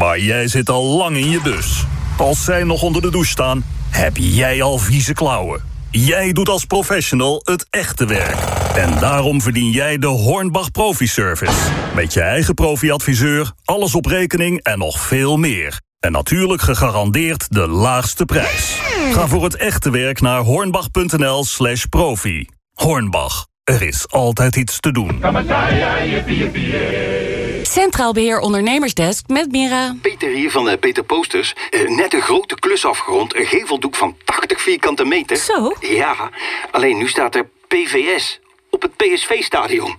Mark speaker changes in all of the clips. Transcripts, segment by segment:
Speaker 1: Maar jij zit al lang in je bus. Als zij nog onder de douche staan, heb jij al vieze klauwen. Jij doet als professional het echte werk. En daarom verdien jij de Hornbach Profi Service. Met je eigen profi-adviseur, alles op rekening en nog veel meer. En natuurlijk gegarandeerd de laagste prijs. Ga voor het echte werk naar hornbach.nl slash profi. Hornbach, er is altijd iets te doen.
Speaker 2: Centraal Beheer Ondernemersdesk met Mira.
Speaker 3: Peter hier van uh, Peter Posters. Uh, net een grote klus afgerond. Een geveldoek van 80 vierkante meter.
Speaker 2: Zo?
Speaker 3: Ja, alleen nu staat er PVS op het PSV-stadion.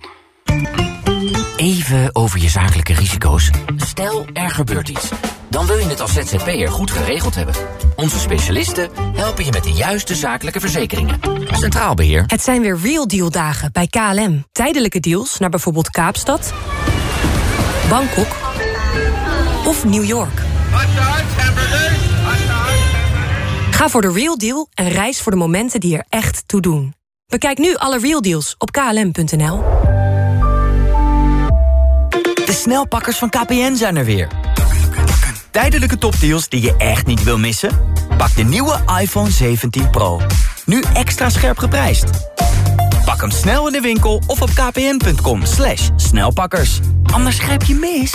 Speaker 4: Even over je zakelijke risico's. Stel, er gebeurt iets. Dan wil je het als ZZP'er goed geregeld hebben. Onze specialisten helpen je met de juiste zakelijke verzekeringen. Centraal Beheer.
Speaker 5: Het zijn weer Real Deal dagen bij KLM. Tijdelijke deals naar bijvoorbeeld Kaapstad, Bangkok of New York. Ga voor de Real Deal en reis voor de momenten die er echt toe doen. Bekijk nu alle Real Deals op klm.nl.
Speaker 6: De snelpakkers van KPN zijn er weer. Tijdelijke topdeals die je echt niet wil missen? Pak de nieuwe iPhone 17 Pro. Nu extra scherp geprijsd. Pak hem snel in de winkel of op kpn.com slash snelpakkers. Anders grijp je mis.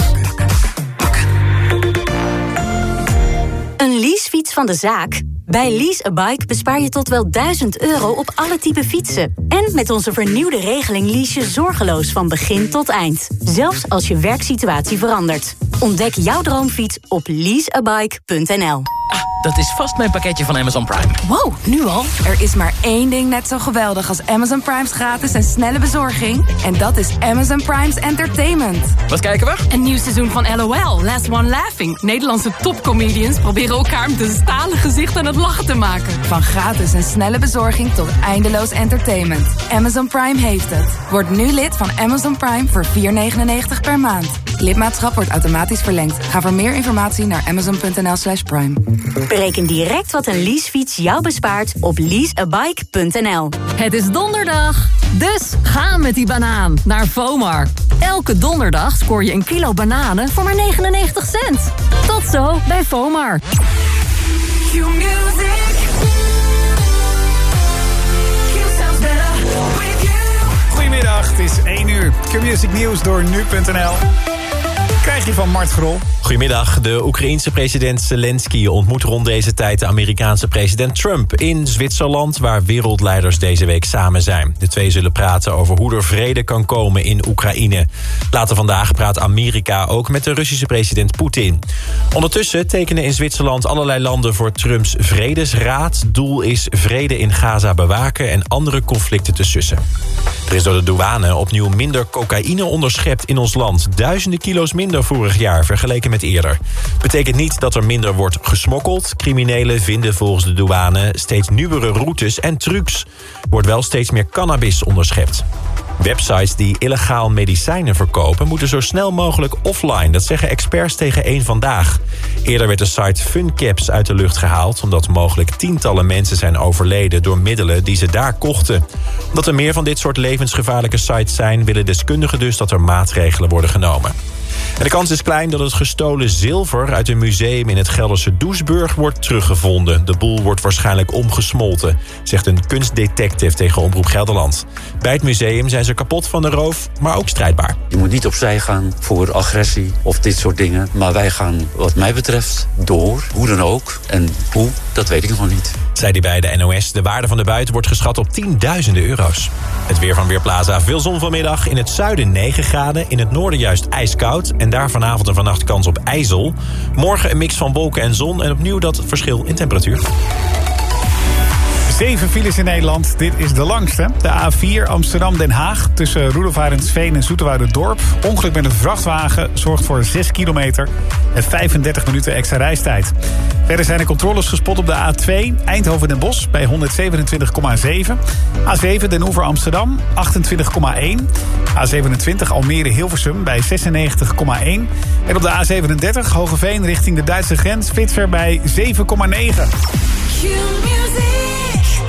Speaker 7: Een leasefiets van de zaak? Bij Lease a Bike bespaar je tot wel 1000 euro op alle type fietsen. En met onze vernieuwde regeling lease je zorgeloos van begin tot eind. Zelfs als je werksituatie verandert. Ontdek jouw droomfiets op leaseabike.nl.
Speaker 4: Ah, dat is vast mijn pakketje van Amazon Prime.
Speaker 5: Wow, nu al? Er is maar één ding net zo geweldig als Amazon Prime's gratis en snelle bezorging. En dat is Amazon Prime's Entertainment.
Speaker 4: Wat kijken we?
Speaker 5: Een nieuw seizoen van LOL, Last One Laughing. Nederlandse topcomedians proberen elkaar met een stalen gezicht aan het lachen te maken. Van gratis en snelle bezorging tot eindeloos entertainment. Amazon Prime heeft het. Word nu lid van Amazon Prime voor 4,99 per maand. Lidmaatschap wordt automatisch verlengd. Ga voor meer informatie naar amazon.nl slash prime.
Speaker 7: Bereken direct wat een leasefiets jou bespaart op leaseabike.nl.
Speaker 2: Het is donderdag, dus ga met die banaan naar Vomar. Elke donderdag scoor je een kilo bananen voor maar 99 cent. Tot zo bij Vomar.
Speaker 8: Q-Music Nieuws door nu.nl. Krijg je van Mart Grol.
Speaker 9: Goedemiddag. De Oekraïense president Zelensky ontmoet rond deze tijd... de Amerikaanse president Trump in Zwitserland... waar wereldleiders deze week samen zijn. De twee zullen praten over hoe er vrede kan komen in Oekraïne. Later vandaag praat Amerika ook met de Russische president Poetin. Ondertussen tekenen in Zwitserland allerlei landen voor Trumps vredesraad. Doel is vrede in Gaza bewaken en andere conflicten te sussen. Er is door de douane opnieuw minder cocaïne onderschept in ons land. Duizenden kilo's minder vorig jaar vergeleken met eerder. Betekent niet dat er minder wordt gesmokkeld. Criminelen vinden volgens de douane steeds nieuwere routes en trucs. Wordt wel steeds meer cannabis onderschept. Websites die illegaal medicijnen verkopen... moeten zo snel mogelijk offline. Dat zeggen experts tegen één Vandaag. Eerder werd de site Funcaps uit de lucht gehaald... omdat mogelijk tientallen mensen zijn overleden... door middelen die ze daar kochten. Omdat er meer van dit soort levensgevaarlijke sites zijn... willen deskundigen dus dat er maatregelen worden genomen. En de kans is klein dat het gestolen zilver uit een museum in het Gelderse Doesburg wordt teruggevonden. De boel wordt waarschijnlijk omgesmolten, zegt een kunstdetective tegen Omroep Gelderland. Bij het museum zijn ze kapot van de roof, maar ook strijdbaar.
Speaker 10: Je moet niet opzij gaan voor agressie of dit soort dingen. Maar wij gaan, wat mij betreft, door. Hoe dan ook. En hoe, dat weet ik nog niet.
Speaker 9: Zei hij bij de NOS. De waarde van de buiten wordt geschat op tienduizenden euro's. Het weer van Weerplaza. Veel zon vanmiddag. In het zuiden 9 graden. In het noorden juist ijskoud. En daar vanavond en vannacht kans op ijzel. Morgen een mix van wolken en zon. En opnieuw dat verschil in temperatuur.
Speaker 8: Zeven files in Nederland. Dit is de langste. De A4 Amsterdam-Den Haag tussen Roelofarensveen en Dorp. Ongeluk met een vrachtwagen zorgt voor 6 kilometer en 35 minuten extra reistijd. Verder zijn er controles gespot op de A2 Eindhoven-Den Bosch bij 127,7. A7 Den Oever Amsterdam 28,1. A27 Almere-Hilversum bij 96,1. En op de A37 Hogeveen richting de Duitse grens Fitver bij 7,9.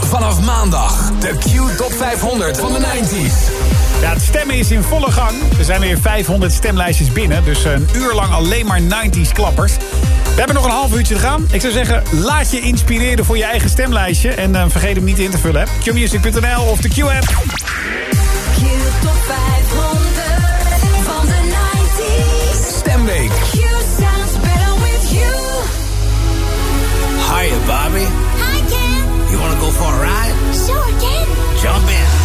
Speaker 11: Vanaf maandag de Q Top 500 van de 90s.
Speaker 8: Ja, het stemmen is in volle gang. Er zijn weer 500 stemlijstjes binnen. Dus een uur lang alleen maar 90s klappers. We hebben nog een half uurtje te gaan. Ik zou zeggen, laat je inspireren voor je eigen stemlijstje. En eh, vergeet hem niet in te vullen. Qmusic.nl of de Q-app.
Speaker 12: Q500 van de 90s.
Speaker 11: Stemweek.
Speaker 12: Q sounds better with you.
Speaker 13: Hiya, Bobby. for a ride?
Speaker 12: Sure, Ken.
Speaker 13: Jump in.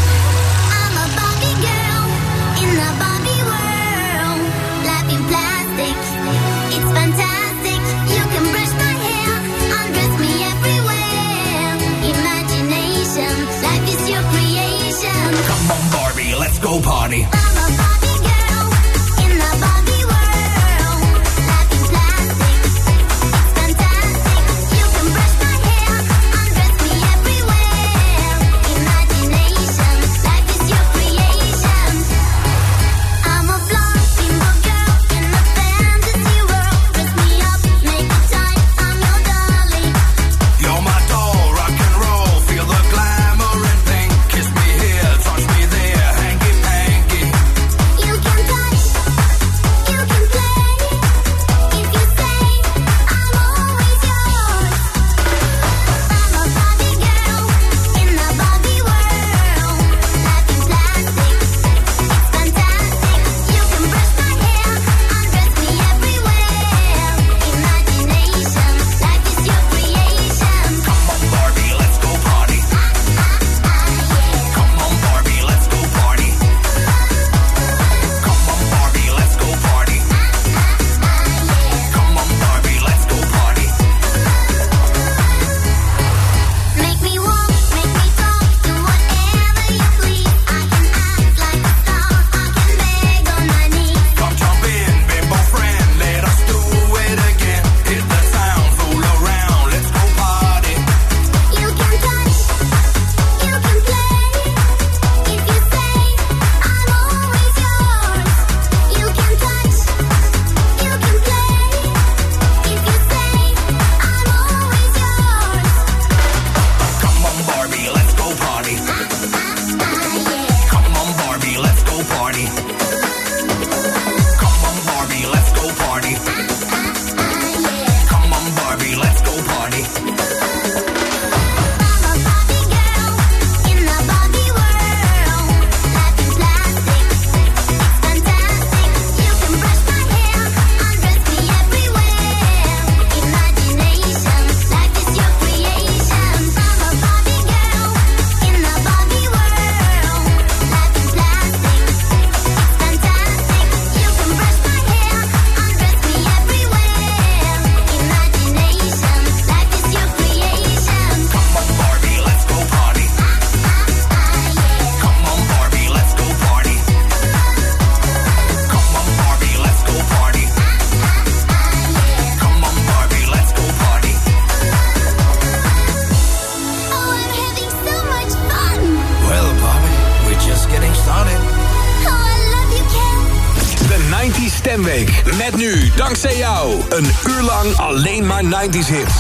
Speaker 11: 90s
Speaker 14: hier.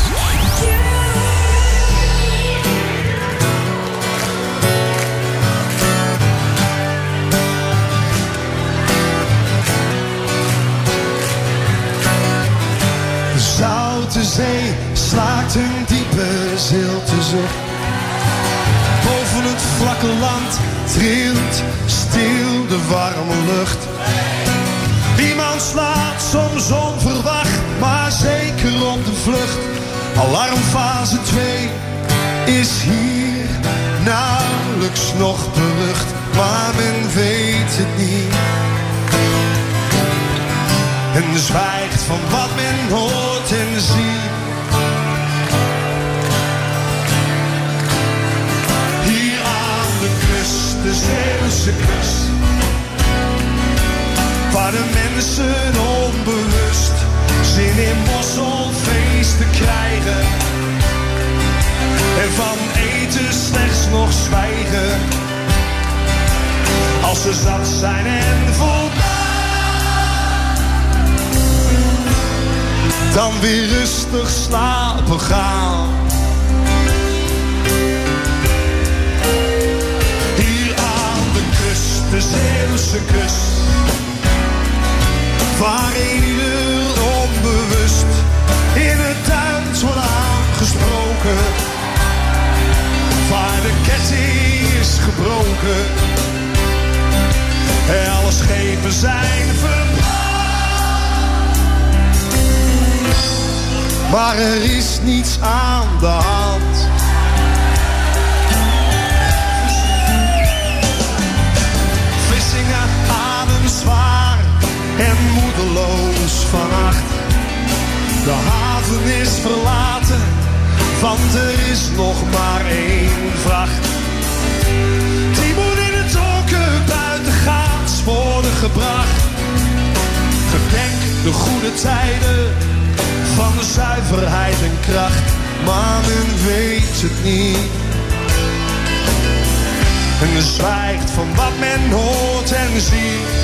Speaker 14: de Zeeuwse kust. Waar de mensen onbewust zin in feest te krijgen. En van eten slechts nog zwijgen. Als ze zat zijn en voldaan. Dan weer rustig slapen gaan zeeuwse kus. Ieder onbewust in het Duits wordt aangesproken. Waar de ketting is gebroken. En alle schepen zijn verbrand. Maar er is niets aan de hand. En moedeloos vannacht. De haven is verlaten, want er is nog maar één vracht. Die moet in het donker buitengaats worden gebracht. Gedenk de goede tijden van de zuiverheid en kracht, maar men weet het niet. En zwijgt van wat men hoort en ziet.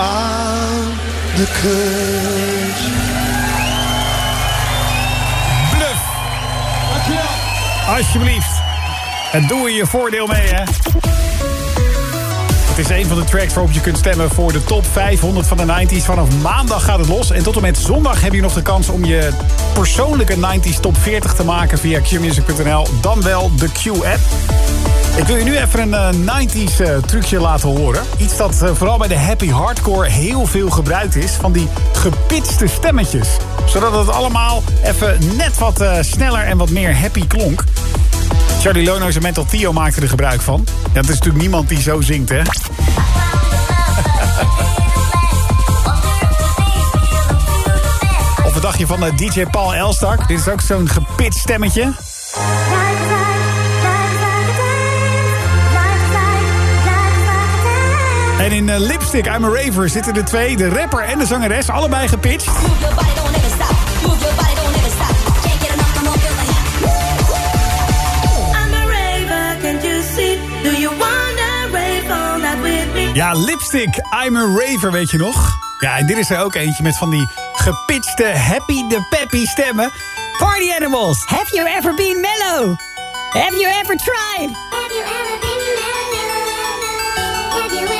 Speaker 14: Aan de kust.
Speaker 8: Bluff. Alsjeblieft. En doe er je voordeel mee, hè. Het is een van de tracks waarop je kunt stemmen voor de top 500 van de 90s. Vanaf maandag gaat het los. En tot en met zondag heb je nog de kans om je persoonlijke 90s top 40 te maken via qmusic.nl. Dan wel de Q-app. Ik wil je nu even een eh, 90s eh, trucje laten horen. Iets dat eh, vooral bij de happy hardcore heel veel gebruikt is. Van die gepitste stemmetjes. Zodat het allemaal even net wat sneller en wat meer happy klonk. Charlie Lono's en Mental Theo maakten er gebruik van. Ja, het is natuurlijk niemand die zo zingt, hè? Of wat dacht je van DJ Paul Elstak? Dit is ook zo'n gepitst stemmetje. En in eh, Lipstick, I'm a Raver zitten de twee, de rapper en de zangeres, allebei gepitcht. Ja, Lipstick, I'm a Raver, weet je nog? Ja, en dit is er ook eentje met van die gepitchte happy de peppy stemmen.
Speaker 13: Party animals, have you ever been mellow? Have you ever tried?
Speaker 11: Stemweek.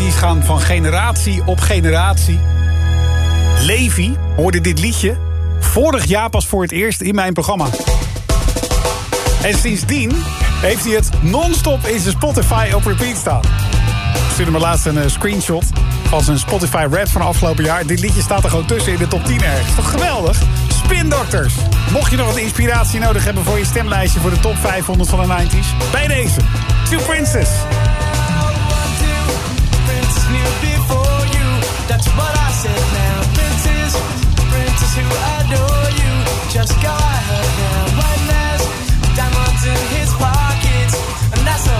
Speaker 8: 90s gaan van generatie op generatie. Levi hoorde dit liedje vorig jaar pas voor het eerst in mijn programma. En sindsdien heeft hij het non-stop in zijn Spotify op repeat staan. Ik stuurde me laatst een eh, screenshot van zijn Spotify Red van afgelopen jaar. Dit liedje staat er gewoon tussen in de top 10 ergens. Toch geweldig? Spin Doctors. Mocht je nog wat inspiratie nodig hebben voor je stemlijstje voor de top 500 van de 90s. Bij deze. Two Princess.
Speaker 15: knew before you. That's what I said now. Who adore you. Just go ahead
Speaker 16: now. One last diamonds in his pockets. And that's a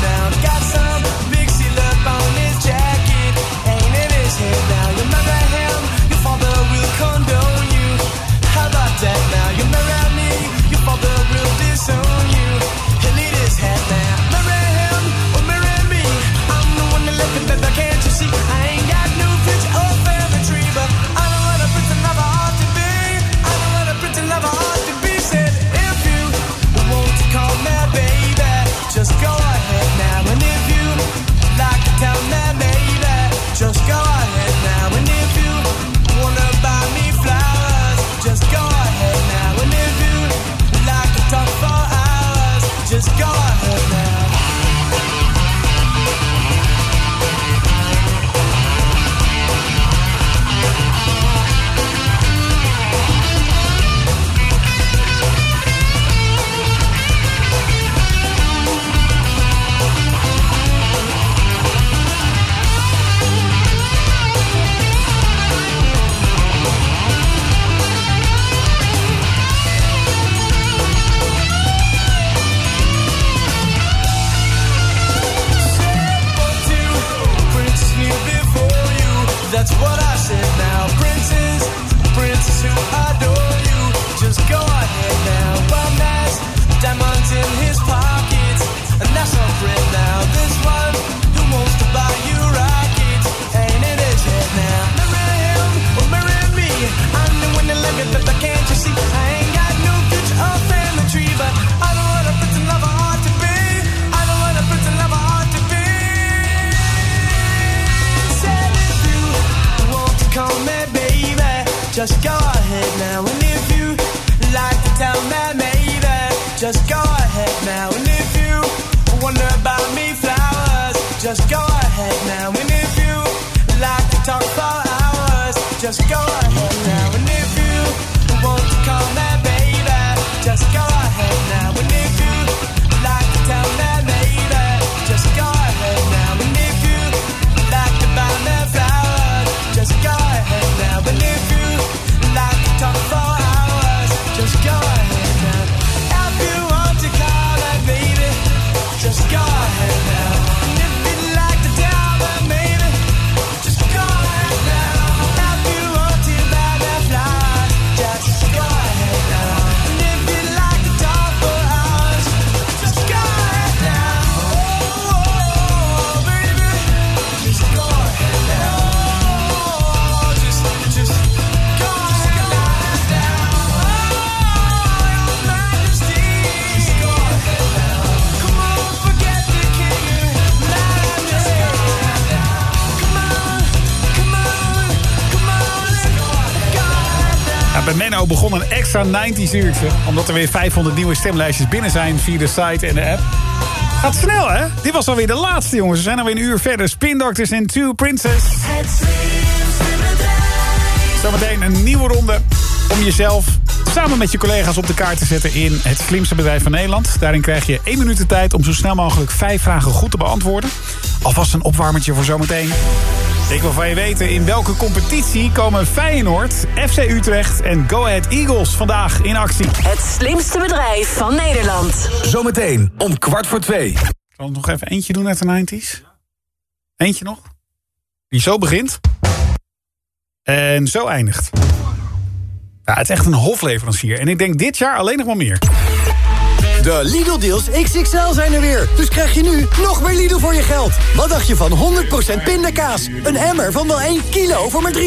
Speaker 17: down. Extra 90s uurtje. Omdat er weer 500 nieuwe stemlijstjes binnen zijn via de site en de app. Gaat snel, hè? Dit was alweer de laatste, jongens. We zijn alweer een uur verder. Spin Doctors en Two Princess. Zometeen een nieuwe ronde om jezelf samen met je collega's op de kaart te zetten in het slimste bedrijf van Nederland. Daarin krijg je één minuut de tijd om zo snel mogelijk vijf vragen goed te beantwoorden. Alvast een opwarmertje voor zometeen. Ik wil van je weten in welke competitie komen Feyenoord, FC Utrecht en Go Ahead Eagles vandaag in actie.
Speaker 18: Het slimste bedrijf van Nederland.
Speaker 11: Zometeen om kwart voor twee.
Speaker 17: Zal ik nog even eentje doen uit de 90s? Eentje nog? Die zo begint. En zo eindigt. Ja, het is echt een hofleverancier. En ik denk dit jaar alleen nog maar meer.
Speaker 19: De Lidl-deals XXL zijn er weer. Dus krijg je nu nog meer Lidl voor je geld. Wat dacht je van 100% pindakaas? Een emmer van wel 1 kilo voor maar 3,99.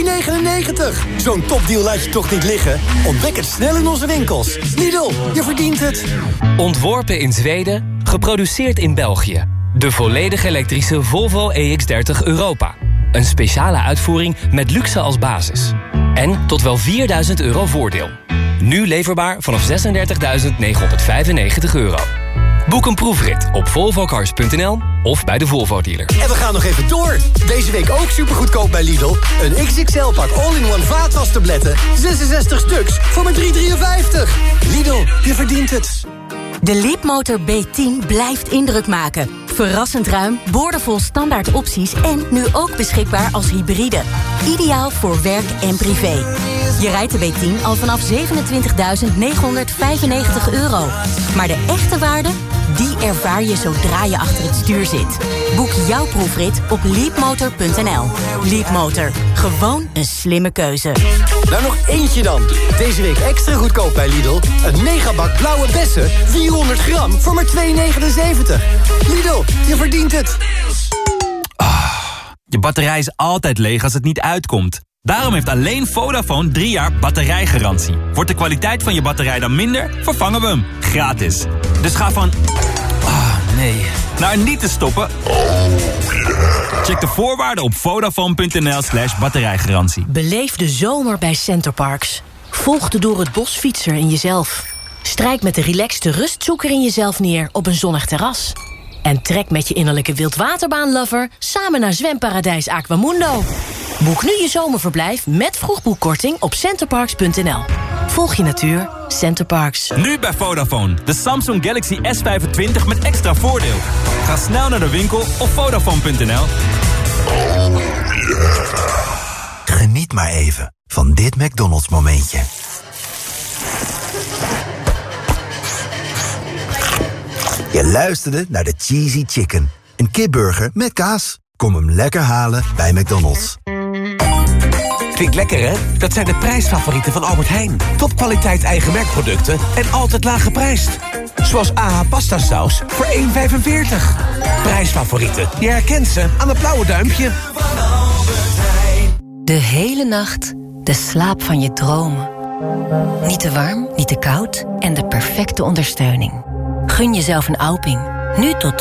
Speaker 19: Zo'n topdeal laat je toch niet liggen? Ontdek het snel in onze winkels. Lidl, je verdient het.
Speaker 6: Ontworpen in Zweden, geproduceerd in België. De volledig elektrische Volvo EX30 Europa. Een speciale uitvoering met luxe als basis. En tot wel 4000 euro voordeel. Nu leverbaar vanaf 36.995 euro. Boek een proefrit op volvocars.nl of bij de Volvo dealer.
Speaker 19: En we gaan nog even door. Deze week ook supergoedkoop bij Lidl. Een XXL-pak all-in-one vaatwastabletten. 66 stuks voor maar 3,53. Lidl, je verdient het.
Speaker 7: De Leapmotor B10 blijft indruk maken. Verrassend ruim, boordevol standaard opties en nu ook beschikbaar als hybride. Ideaal voor werk en privé. Je rijdt de B10 al vanaf 27.995 euro. Maar de echte waarde, die ervaar je zodra je achter het stuur zit. Boek jouw proefrit op leapmotor.nl. Leapmotor, gewoon een slimme keuze.
Speaker 19: Nou nog eentje dan. Deze week extra goedkoop bij Lidl. Een megabak blauwe bessen, 400 gram voor maar 2,79. Lidl, je verdient het.
Speaker 20: Je batterij is altijd leeg als het niet uitkomt. Daarom heeft alleen Vodafone 3 jaar batterijgarantie. Wordt de kwaliteit van je batterij dan minder, vervangen we hem. Gratis. Dus ga van... Ah, nee. Naar niet te stoppen... Check de voorwaarden op vodafone.nl slash batterijgarantie.
Speaker 21: Beleef de zomer bij Centerparks. Volg de door het bos fietser in jezelf. Strijk met de relaxte rustzoeker in jezelf neer op een zonnig terras. En trek met je innerlijke wildwaterbaanlover samen naar zwemparadijs Aquamundo. Boek nu je zomerverblijf met vroegboekkorting op centerparks.nl. Volg je natuur, Centerparks.
Speaker 20: Nu bij Vodafone. De Samsung Galaxy S25 met extra voordeel. Ga snel naar de winkel op Vodafone.nl.
Speaker 22: Geniet maar even van dit McDonald's momentje. Je luisterde naar de Cheesy Chicken. Een kipburger met kaas. Kom hem lekker halen bij McDonald's.
Speaker 23: Klinkt lekker, hè? Dat zijn de prijsfavorieten van Albert Heijn. Topkwaliteit eigen merkproducten en altijd laag geprijsd. Zoals AH pasta saus voor 1,45. Prijsfavorieten. Je herkent ze aan het blauwe duimpje.
Speaker 7: De hele nacht de slaap van je dromen. Niet te warm, niet te koud en de perfecte ondersteuning. Gun jezelf een Alping. Nu tot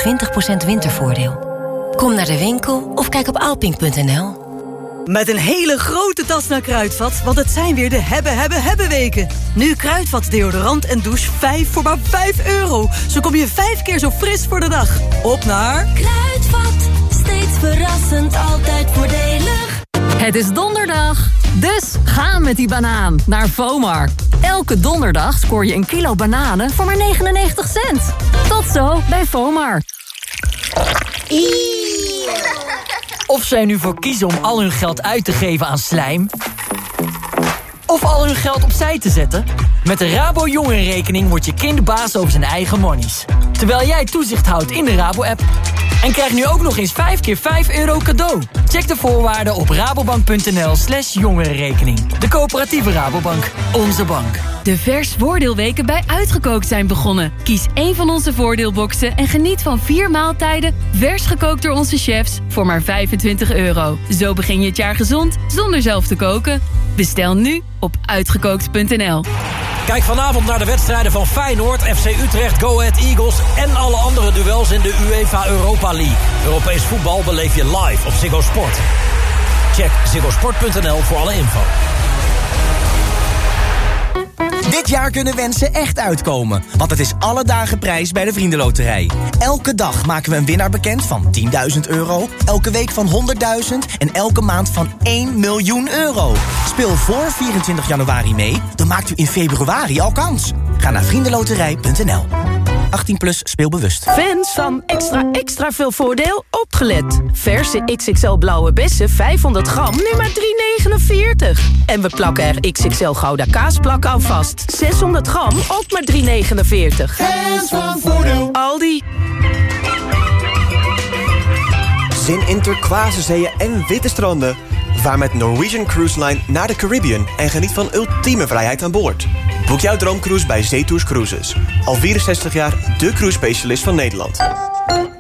Speaker 7: 20% wintervoordeel. Kom naar de winkel of kijk op alping.nl.
Speaker 24: Met een hele grote tas naar Kruidvat, want het zijn weer de hebben, hebben, hebben weken. Nu Kruidvat deodorant en douche 5 voor maar 5 euro. Zo kom je 5 keer zo fris voor de dag. Op naar...
Speaker 2: Kruidvat, steeds verrassend, altijd voordelig. Het is donderdag, dus ga met die banaan naar Vomar. Elke donderdag scoor je een kilo bananen voor maar 99 cent. Tot zo bij Vomar.
Speaker 18: Of zij nu voor kiezen om al hun geld uit te geven aan slijm... of al hun geld opzij te zetten... met de Rabo Jongerenrekening wordt je kind baas over zijn eigen monies. Terwijl jij toezicht houdt in de Rabo-app. En krijg nu ook nog eens 5 keer 5 euro cadeau. Check de voorwaarden op rabobank.nl slash jongerenrekening. De coöperatieve Rabobank. Onze bank.
Speaker 25: De vers voordeelweken bij Uitgekookt zijn begonnen. Kies één van onze voordeelboxen en geniet van vier maaltijden... vers gekookt door onze chefs voor maar 25 euro. Zo begin je het jaar gezond zonder zelf te koken. Bestel nu op uitgekookt.nl.
Speaker 6: Kijk vanavond naar de wedstrijden van Feyenoord, FC Utrecht, Go Ahead Eagles... en alle andere duels in de UEFA Europa League. Europees voetbal beleef je live op Ziggo Sport. Check ziggosport.nl voor alle info.
Speaker 19: Dit jaar kunnen wensen echt uitkomen, want het is alle dagen prijs bij de Vriendenloterij. Elke dag maken we een winnaar bekend van 10.000 euro, elke week van 100.000 en elke maand van 1 miljoen euro. Speel voor 24 januari mee, dan maakt u in februari al kans. Ga naar vriendenloterij.nl. 18 plus speelbewust.
Speaker 17: Fans van extra extra veel voordeel opgelet. Verse XXL blauwe bessen 500 gram nu maar 3,49. En we plakken er XXL gouda kaasplak aan vast. 600 gram ook maar 3,49.
Speaker 26: Fans van voordeel.
Speaker 17: Aldi.
Speaker 27: Zin in turquoise en witte stranden. Vaar met Norwegian Cruise Line naar de Caribbean en geniet van ultieme vrijheid aan boord. Boek jouw droomcruise bij Zetours Cruises. Al 64 jaar de cruise specialist van Nederland.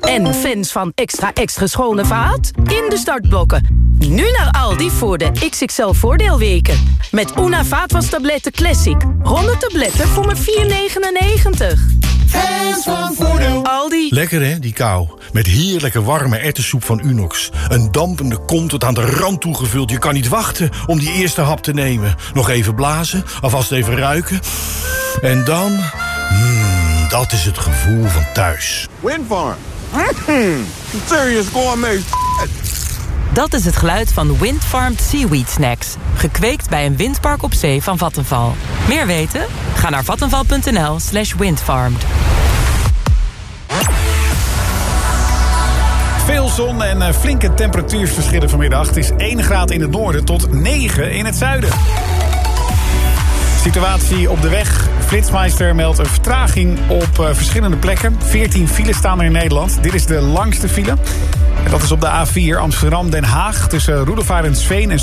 Speaker 17: En fans van extra extra schone vaat? In de startblokken. Nu naar Aldi voor de XXL voordeelweken. Met Una vaatwastabletten Classic. 100 tabletten voor maar 4,99.
Speaker 26: Fans van voordeel.
Speaker 17: Aldi.
Speaker 28: Lekker hè, die kou. Met heerlijke warme ertessoep van Unox. Een dampende kom tot aan de rand toegevuld. Je kan niet wachten om die eerste hap te nemen. Nog even blazen, alvast even ruiken. En dan... Mmm, dat is het gevoel van thuis.
Speaker 29: Windfarm. Mm, serious gourmet.
Speaker 30: Dat is het geluid van Windfarmed Seaweed Snacks. Gekweekt bij een windpark op zee van Vattenval. Meer weten? Ga naar vattenval.nl slash windfarmed.
Speaker 8: Veel zon en eh, flinke temperatuurverschillen vanmiddag. Het is 1 graad in het noorden tot 9 in het zuiden. Situatie op de weg. Flitsmeister meldt een vertraging op eh, verschillende plekken. 14 files staan er in Nederland. Dit is de langste file. En dat is op de A4 Amsterdam-Den Haag. Tussen Roedevaarensveen en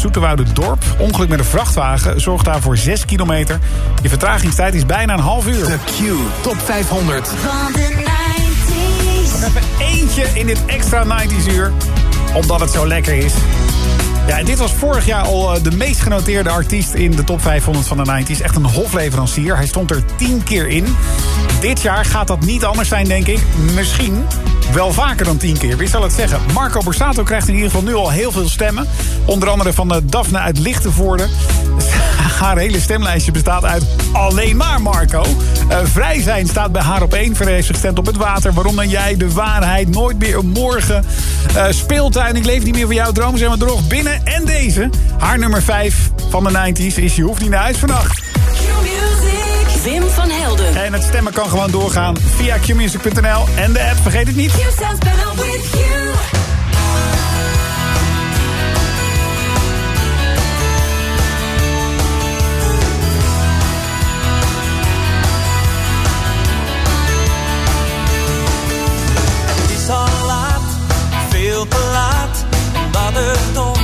Speaker 8: Dorp. Ongeluk met een vrachtwagen zorgt daarvoor 6 kilometer. Je vertragingstijd is bijna een half uur.
Speaker 11: De Q Top 500.
Speaker 26: Van de 90s.
Speaker 8: Nog even eentje in dit extra 90s uur. Omdat het zo lekker is. Ja, en dit was vorig jaar al eh, de meest genoteerde artiest in de top 500 van de 90s. Echt een hofleverancier. Hij stond er 10 keer in. Dit jaar gaat dat niet anders zijn, denk ik. Misschien wel vaker dan 10 keer. Wie zal het zeggen? Marco Borsato krijgt in ieder geval nu al heel veel stemmen. Onder andere van eh, Daphne uit Lichtenvoorde. Haar hele stemlijstje bestaat uit alleen maar Marco. Eh, vrij zijn staat bij haar op één. Verder heeft ze gestemd op het water. Waarom dan jij? De waarheid. Nooit meer een morgen. Eh, speeltuin. Ik leef niet meer voor jouw droom. Zijn we nog binnen. En deze. Haar nummer 5 van de 90s is Je hoeft niet naar huis vannacht.
Speaker 2: Wim van Helden.
Speaker 8: En het stemmen kan gewoon doorgaan via qmusic.nl en de app. Vergeet het niet.
Speaker 15: Veel te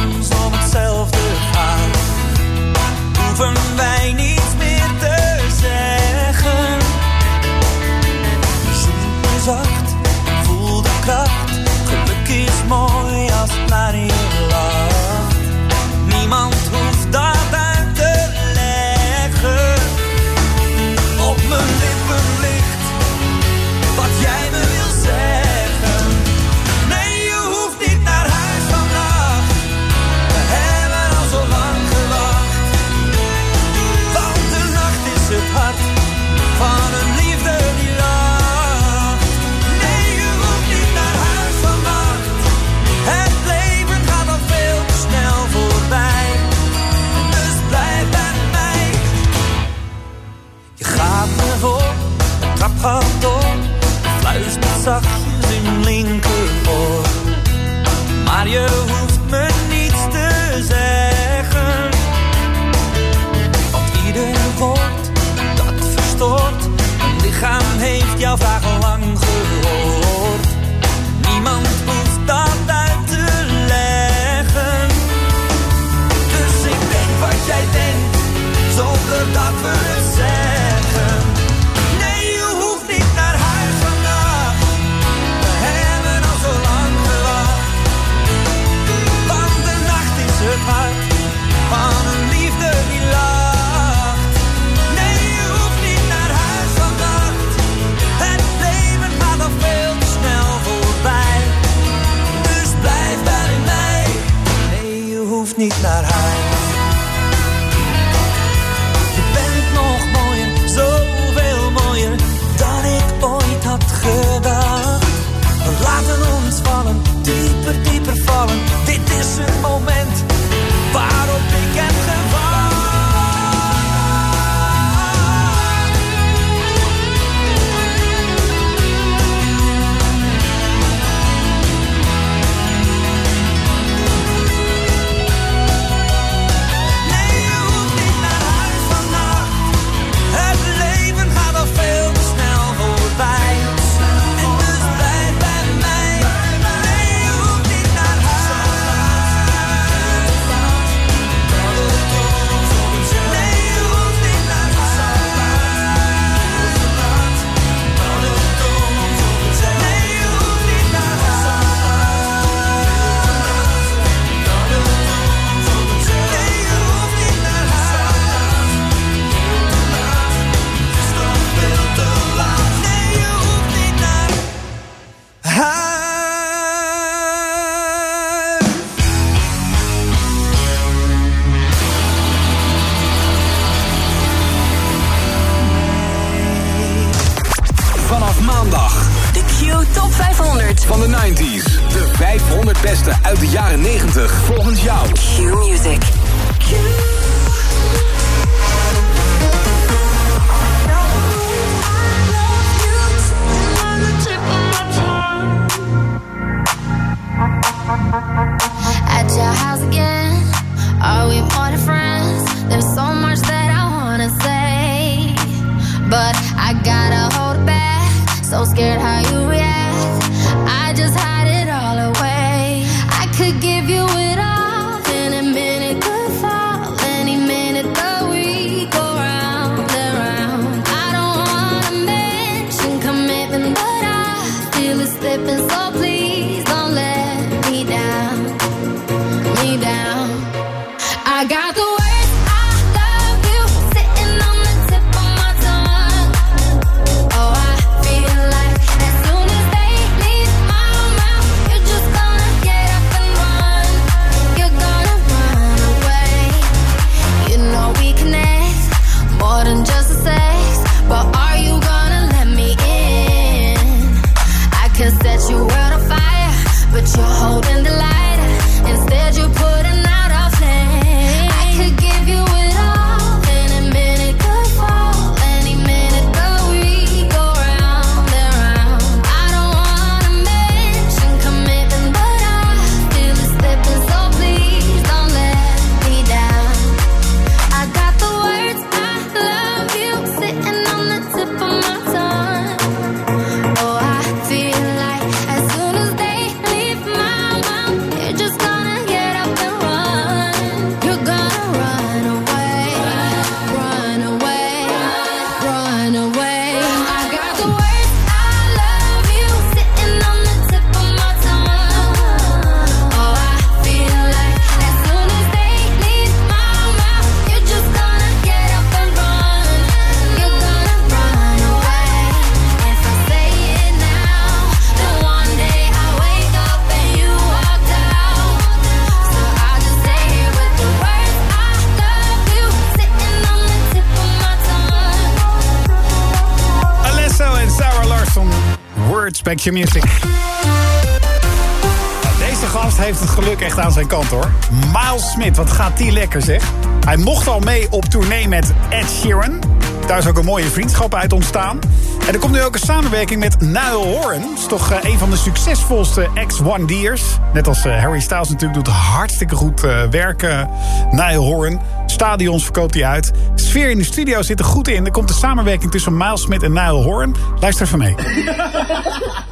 Speaker 8: Deze gast heeft het geluk echt aan zijn kant hoor. Miles Smit, wat gaat die lekker zeg. Hij mocht al mee op tournee met Ed Sheeran. Daar is ook een mooie vriendschap uit ontstaan. En er komt nu ook een samenwerking met Niall Horan. Dat is toch eh, een van de succesvolste ex-One-Deers. Net als eh, Harry Styles natuurlijk doet hartstikke goed eh, werken. Niall Horan. Stadions verkoopt hij uit. Sfeer in de studio zit er goed in. Er komt een samenwerking tussen Miles Smit en Niall Horan. Luister even mee.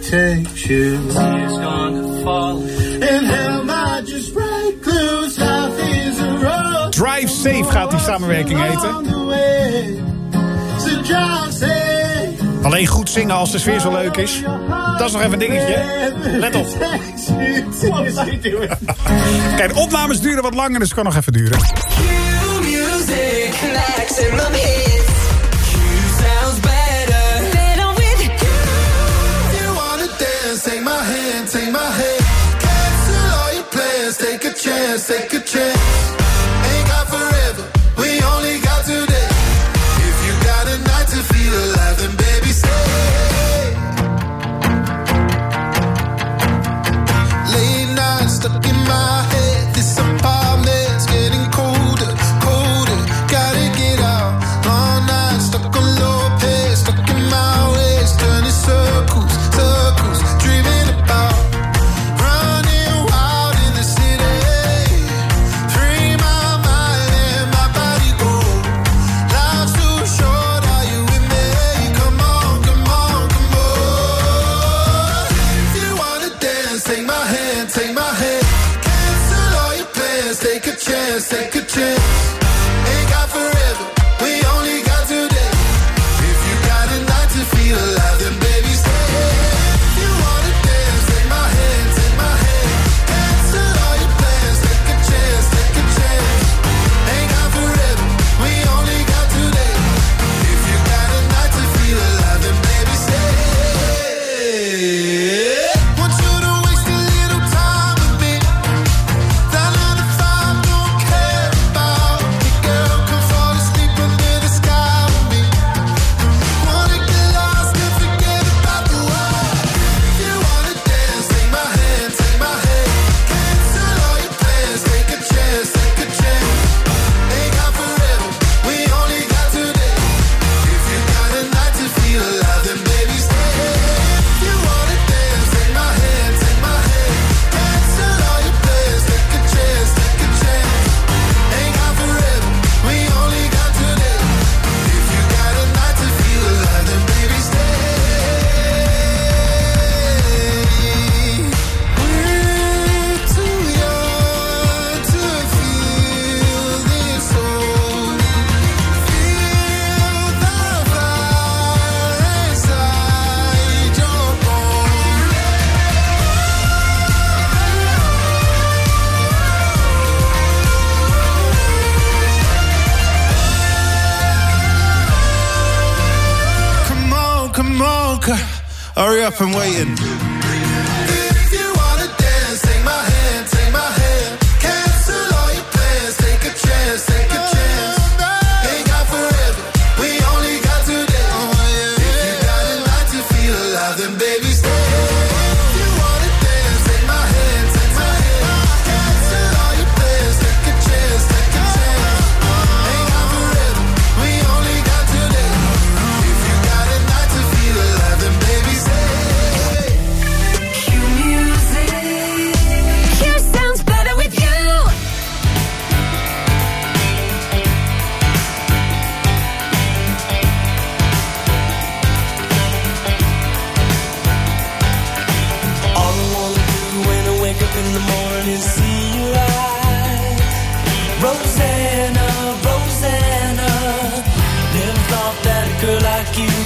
Speaker 14: takes you. Fall. And just break is a road.
Speaker 8: Drive Safe gaat die samenwerking heten. Alleen goed zingen als de sfeer zo leuk is. Dat is nog even een dingetje. Let op. Kijk, de opnames duren wat langer, dus het kan nog even duren.
Speaker 14: take a chance.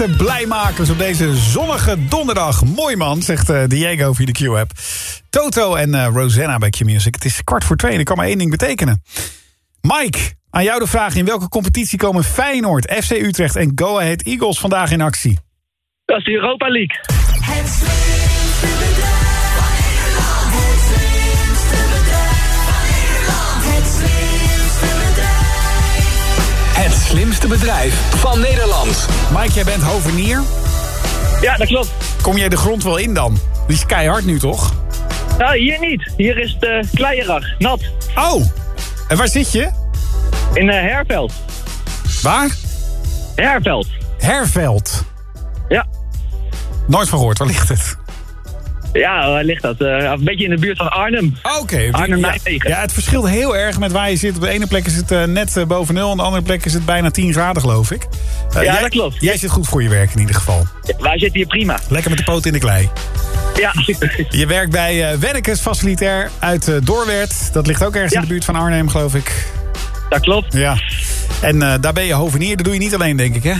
Speaker 8: Echte blijmakers op deze zonnige donderdag. Mooi man, zegt eh, Diego via de Q-app. Toto en eh, Rosanna bij Q-Music. Het is kwart voor twee en dat kan maar één ding betekenen. Mike, aan jou de vraag. In welke competitie komen Feyenoord, FC Utrecht en Go Ahead Eagles vandaag in actie?
Speaker 31: Dat is de Europa League.
Speaker 11: Slimste bedrijf van Nederland.
Speaker 8: Mike, jij bent hovenier.
Speaker 31: Ja, dat klopt.
Speaker 8: Kom jij de grond wel in dan? Die is keihard nu, toch?
Speaker 31: Nou, hier niet. Hier is het uh, kleierig, nat.
Speaker 8: Oh, en waar zit je?
Speaker 31: In uh, Herveld.
Speaker 8: Waar?
Speaker 31: Herveld.
Speaker 8: Herveld?
Speaker 31: Ja.
Speaker 8: Nooit van gehoord, waar ligt het?
Speaker 31: Ja, waar ligt dat? Uh, een beetje in de buurt van Arnhem.
Speaker 8: Oké.
Speaker 31: Arnhem,
Speaker 8: ja, ja, het verschilt heel erg met waar je zit. Op de ene plek is het uh, net uh, boven nul. Aan de andere plek is het bijna 10 graden, geloof ik.
Speaker 31: ja,
Speaker 8: jij,
Speaker 31: dat klopt.
Speaker 8: Jij zit goed voor je werk in ieder geval.
Speaker 31: Ja, wij zitten hier prima.
Speaker 8: Lekker met de poot in de klei.
Speaker 31: Ja.
Speaker 8: je werkt bij Wennekes Facilitair uit Doorwerd. Dat ligt ook ergens ja. in de buurt van Arnhem, geloof ik.
Speaker 31: Dat klopt.
Speaker 8: Ja. En daar ben je hovenier. Dat doe je niet alleen, denk ik, hè?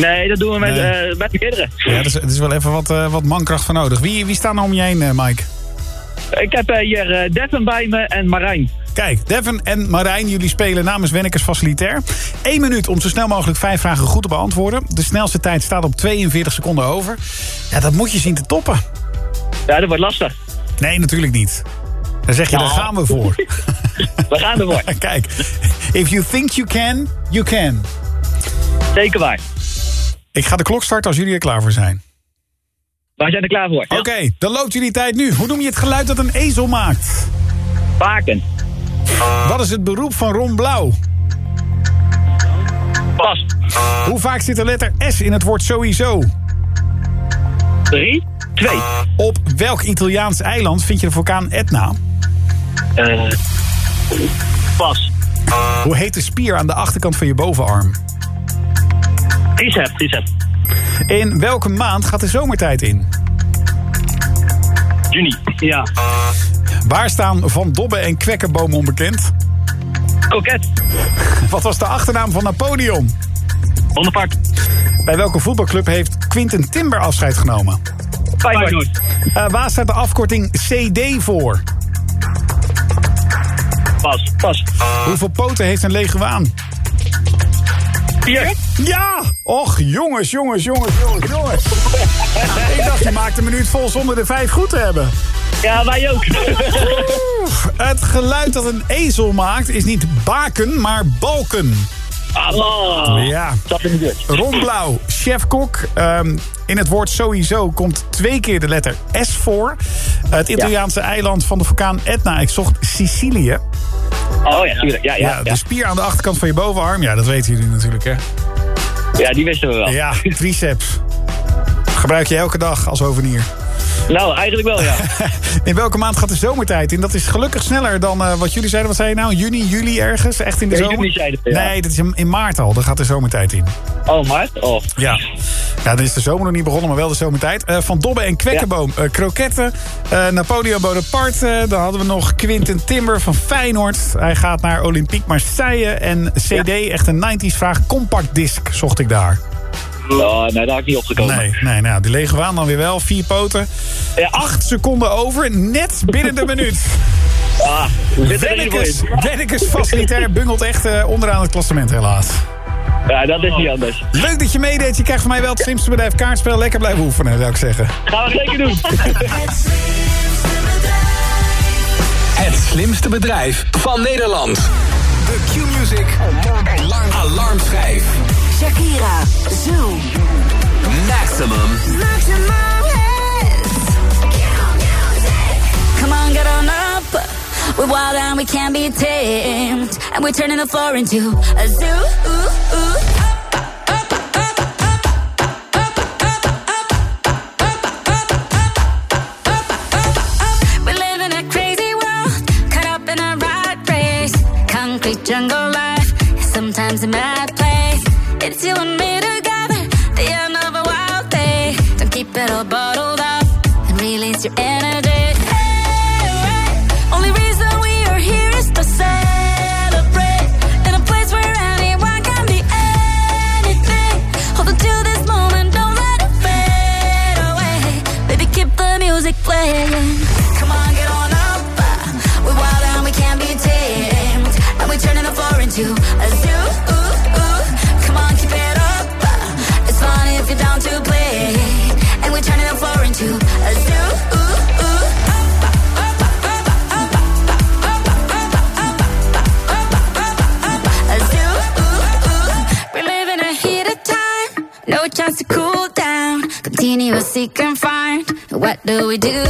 Speaker 31: Nee, dat doen we met, nee. uh, met meerdere.
Speaker 8: Ja, er is, er is wel even wat, uh, wat mankracht voor nodig. Wie, wie staan er om je heen, uh, Mike?
Speaker 31: Ik heb hier Devin bij me en Marijn.
Speaker 8: Kijk, Devin en Marijn, jullie spelen namens Wennekes Facilitair. Eén minuut om zo snel mogelijk vijf vragen goed te beantwoorden. De snelste tijd staat op 42 seconden over. Ja, dat moet je zien te toppen.
Speaker 31: Ja, dat wordt lastig.
Speaker 8: Nee, natuurlijk niet. Dan zeg je,
Speaker 31: nou.
Speaker 8: daar gaan we voor.
Speaker 31: we gaan ervoor.
Speaker 8: Kijk, if you think you can, you can.
Speaker 31: Zeker waar.
Speaker 8: Ik ga de klok starten als jullie er klaar voor zijn.
Speaker 31: Wij zijn er klaar voor.
Speaker 8: Oké, okay, dan loopt jullie tijd nu. Hoe noem je het geluid dat een ezel maakt?
Speaker 31: Baken.
Speaker 8: Wat is het beroep van Ron Blauw?
Speaker 31: Pas.
Speaker 8: Hoe vaak zit de letter S in het woord sowieso?
Speaker 31: Drie. Twee.
Speaker 8: Op welk Italiaans eiland vind je de vulkaan Etna?
Speaker 31: Uh, pas.
Speaker 8: Hoe heet de spier aan de achterkant van je bovenarm?
Speaker 31: Tricep, tricep.
Speaker 8: In welke maand gaat de zomertijd in?
Speaker 31: Juni, ja.
Speaker 8: Waar staan Van Dobbe en Kwekkenboom onbekend?
Speaker 31: Koket.
Speaker 8: Wat was de achternaam van Napoleon?
Speaker 31: Bonaparte.
Speaker 8: Bij welke voetbalclub heeft Quinten Timber afscheid genomen?
Speaker 31: Feyenoord.
Speaker 8: Uh, waar staat de afkorting CD voor?
Speaker 31: Pas, pas.
Speaker 8: Hoeveel poten heeft een leguaan? Ja! Och, jongens, jongens, jongens, jongens, jongens. Ik dacht, je maakt een minuut vol zonder de vijf goed te hebben.
Speaker 31: Ja, wij ook.
Speaker 8: Het geluid dat een ezel maakt is niet baken, maar balken.
Speaker 31: Oh,
Speaker 8: ja.
Speaker 31: Dat is niet
Speaker 8: Ron Blauw, chef-kok. Um, in het woord sowieso komt twee keer de letter S voor. Het Italiaanse ja. eiland van de vulkaan Etna. Ik zocht Sicilië.
Speaker 31: Oh ja, tuurlijk. Ja, ja,
Speaker 8: ja, de spier aan de achterkant van je bovenarm. Ja, dat weten jullie natuurlijk, hè?
Speaker 31: Ja, die wisten we wel.
Speaker 8: Ja, triceps. Gebruik je elke dag als hovenier.
Speaker 31: Nou, eigenlijk wel, ja.
Speaker 8: in welke maand gaat de zomertijd in? Dat is gelukkig sneller dan uh, wat jullie zeiden. Wat zei je nou? Juni, juli ergens? Echt in de
Speaker 31: ja,
Speaker 8: zomer?
Speaker 31: Juni zeiden we, ja.
Speaker 8: Nee, dat is in, in, maart al. Dan gaat de zomertijd in.
Speaker 31: Oh, maart? Oh.
Speaker 8: Ja. ja, dan is de zomer nog niet begonnen, maar wel de zomertijd. Uh, van Dobbe en Kwekkenboom, ja. uh, kroketten. Napoleon Bonaparte. Dan hadden we nog Quinten Timber van Feyenoord. Hij gaat naar Olympique Marseille. En CD, ja. echt een 90s vraag. Compact disc zocht ik daar.
Speaker 31: Oh, nee, daar had ik niet opgekomen.
Speaker 8: Nee, nee nou, die leguaan dan weer wel. Vier poten.
Speaker 31: Ja.
Speaker 8: Acht seconden over, net binnen de minuut.
Speaker 31: Ah,
Speaker 8: Wennekes, Wennekes facilitair bungelt echt uh, onderaan het klassement helaas.
Speaker 31: Ja, dat is niet anders.
Speaker 8: Leuk dat je meedeed. Je krijgt van mij wel het slimste bedrijf kaartspel. Lekker blijven oefenen, zou ik zeggen.
Speaker 31: Gaan we zeker doen.
Speaker 11: Het slimste bedrijf van Nederland. De Q-Music Alarm. Alarmschijf.
Speaker 26: Shakira, Zoom.
Speaker 11: Maximum.
Speaker 26: Maximum hits. Come on, get on up. We're wild and we can't be tamed. And we're turning the floor into a zoo. Ooh, ooh. We live in a crazy world. Cut up in a
Speaker 32: right place. Concrete jungle life, sometimes a place. It's you and me see, we seek and
Speaker 33: find. What do we
Speaker 26: do?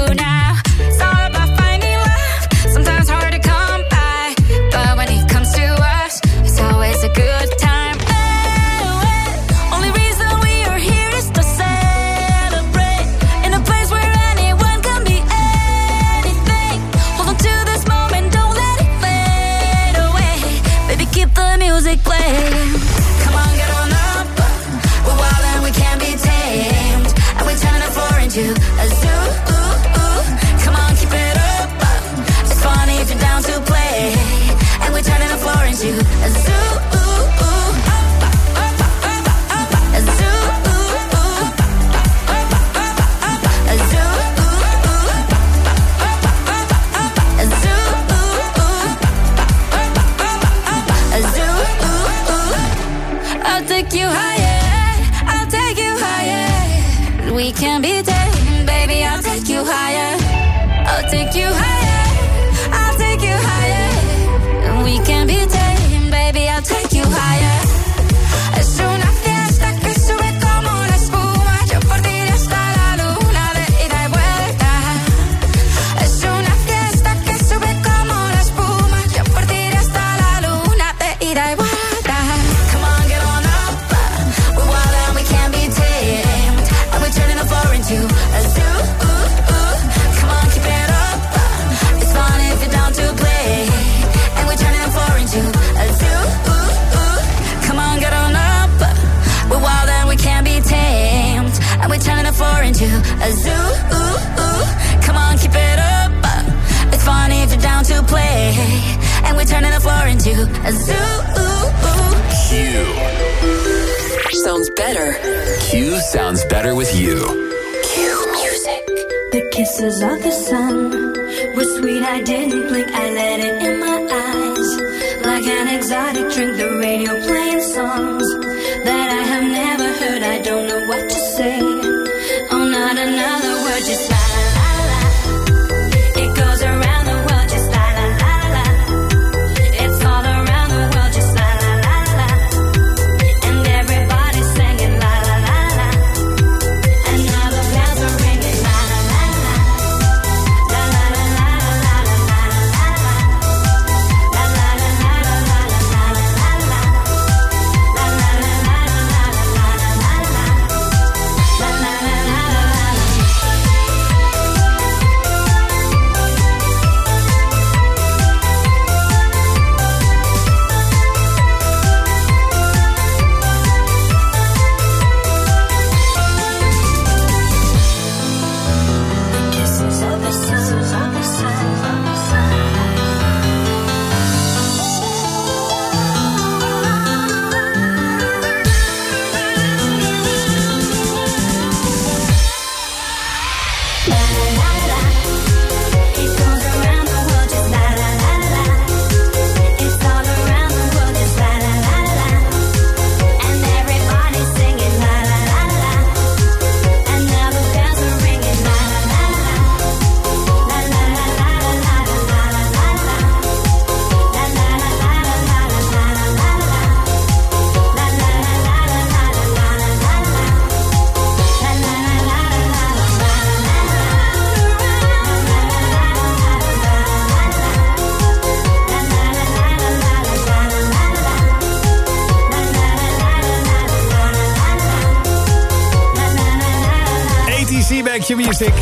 Speaker 26: Like je Music.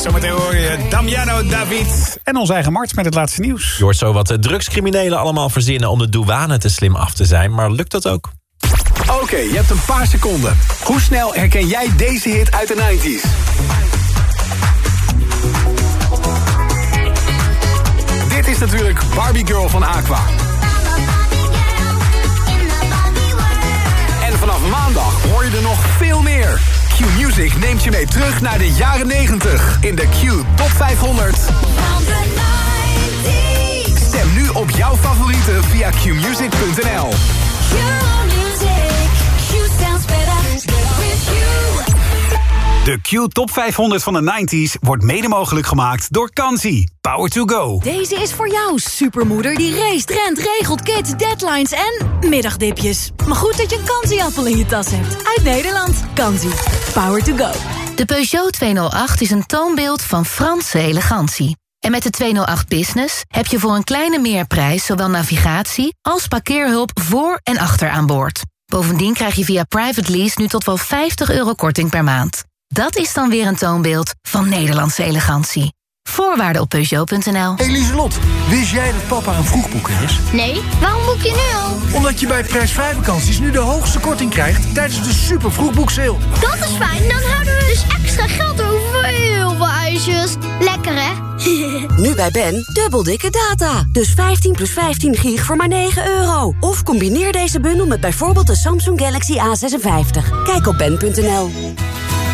Speaker 26: Zometeen hoor je Damiano David en onze eigen Mart met het laatste nieuws.
Speaker 9: Je hoort zo wat eh, drugscriminelen allemaal verzinnen om de douane te slim af te zijn. Maar lukt dat ook?
Speaker 11: Oké, je hebt een paar seconden. Hoe snel herken jij deze hit uit de 90s? Dit is natuurlijk Barbie Girl van Aqua. En vanaf maandag hoor je er nog veel meer. Q Music neemt je mee terug naar de jaren 90 in de Q Top 500. Stem nu op jouw favoriete via qmusic.nl.
Speaker 26: De
Speaker 8: Q Top 500 van de 90s wordt mede mogelijk gemaakt door Kansi. Power to go.
Speaker 12: Deze is voor jou, supermoeder die race, rent, regelt, kids, deadlines en middagdipjes. Maar goed dat je een Kansi-appel in je tas hebt. Uit Nederland. Kansi. Power to go.
Speaker 34: De Peugeot 208 is een toonbeeld van Franse elegantie. En met de 208 Business heb je voor een kleine meerprijs... zowel navigatie als parkeerhulp voor en achter aan boord. Bovendien krijg je via private lease nu tot wel 50 euro korting per maand. Dat is dan weer een toonbeeld van Nederlandse elegantie. Voorwaarden op Peugeot.nl.
Speaker 28: Eliselot, wist jij dat papa een vroegboeker is?
Speaker 35: Nee, waarom boek je nu al?
Speaker 28: Omdat je bij prijsvrij vakanties nu de hoogste korting krijgt tijdens de super vroegboekseil.
Speaker 35: Dat is fijn, dan houden we dus extra geld over voor heel veel ijsjes. Lekker hè?
Speaker 36: Nu bij Ben, dubbel dikke data. Dus 15 plus 15 gig voor maar 9 euro. Of combineer deze bundel met bijvoorbeeld de Samsung Galaxy A56. Kijk op ben.nl.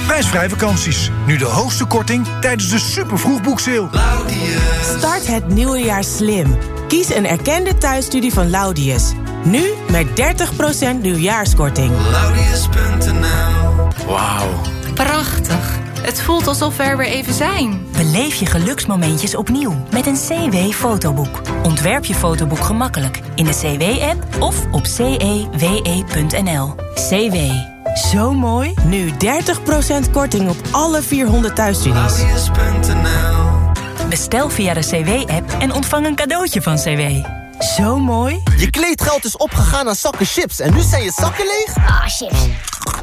Speaker 28: Prijsvrij vakanties. Nu de hoogste korting tijdens de super vroegboekseil.
Speaker 17: Start het nieuwe jaar slim. Kies een erkende thuisstudie van Laudius. Nu met 30% nieuwjaarskorting.
Speaker 37: Wauw. Prachtig. Het voelt alsof we er weer even zijn.
Speaker 7: Beleef je geluksmomentjes opnieuw met een CW-fotoboek. Ontwerp je fotoboek gemakkelijk in de CW-app of op cewe.nl. CW.
Speaker 17: Zo mooi. Nu 30% korting op alle 400 thuisstudies.
Speaker 7: Bestel via de CW-app en ontvang een cadeautje van CW.
Speaker 17: Zo mooi.
Speaker 19: Je kleedgeld is opgegaan aan zakken chips en nu zijn je zakken leeg?
Speaker 35: Ah, chips.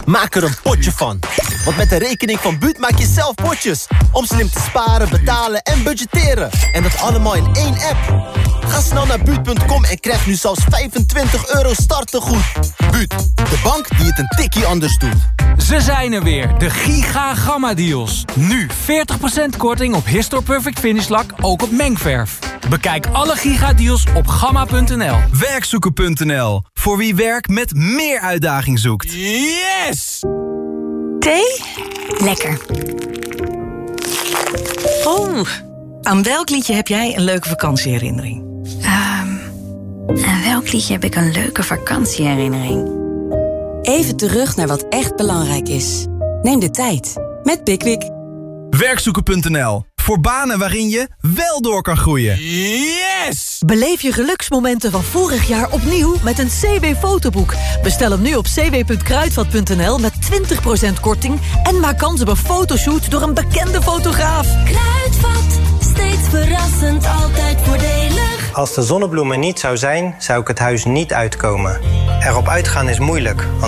Speaker 19: Maak er een potje van. Want met de rekening van Buut maak je zelf potjes. Om slim te sparen, betalen en budgetteren. En dat allemaal in één app. Ga snel naar Buut.com en krijg nu zelfs 25 euro startegoed. Buut, de bank die het een tikkie anders doet.
Speaker 15: Ze zijn er weer, de Giga Gamma Deals. Nu 40% korting op Histor Perfect Finish lak, ook op mengverf. Bekijk alle Giga Deals op gamma.nl.
Speaker 11: Werkzoeken.nl. Voor wie werk met meer uitdaging zoekt. Yes!
Speaker 38: Thee? Lekker. Oh, aan welk liedje heb jij een leuke vakantieherinnering?
Speaker 12: Ehm, aan welk liedje heb ik een leuke vakantieherinnering?
Speaker 38: Even terug naar wat echt belangrijk is. Neem de tijd met Pickwick.
Speaker 11: Werkzoeken.nl. Voor banen waarin je wel door kan groeien. Yes!
Speaker 18: Beleef je geluksmomenten van vorig jaar opnieuw met een CW-fotoboek. Bestel hem nu op cw.kruidvat.nl met 20% korting... en maak kans op een fotoshoot door een bekende fotograaf.
Speaker 12: Kruidvat, steeds verrassend, altijd voordelig.
Speaker 39: Als de zonnebloem er niet zou zijn, zou ik het huis niet uitkomen. Erop uitgaan is moeilijk, want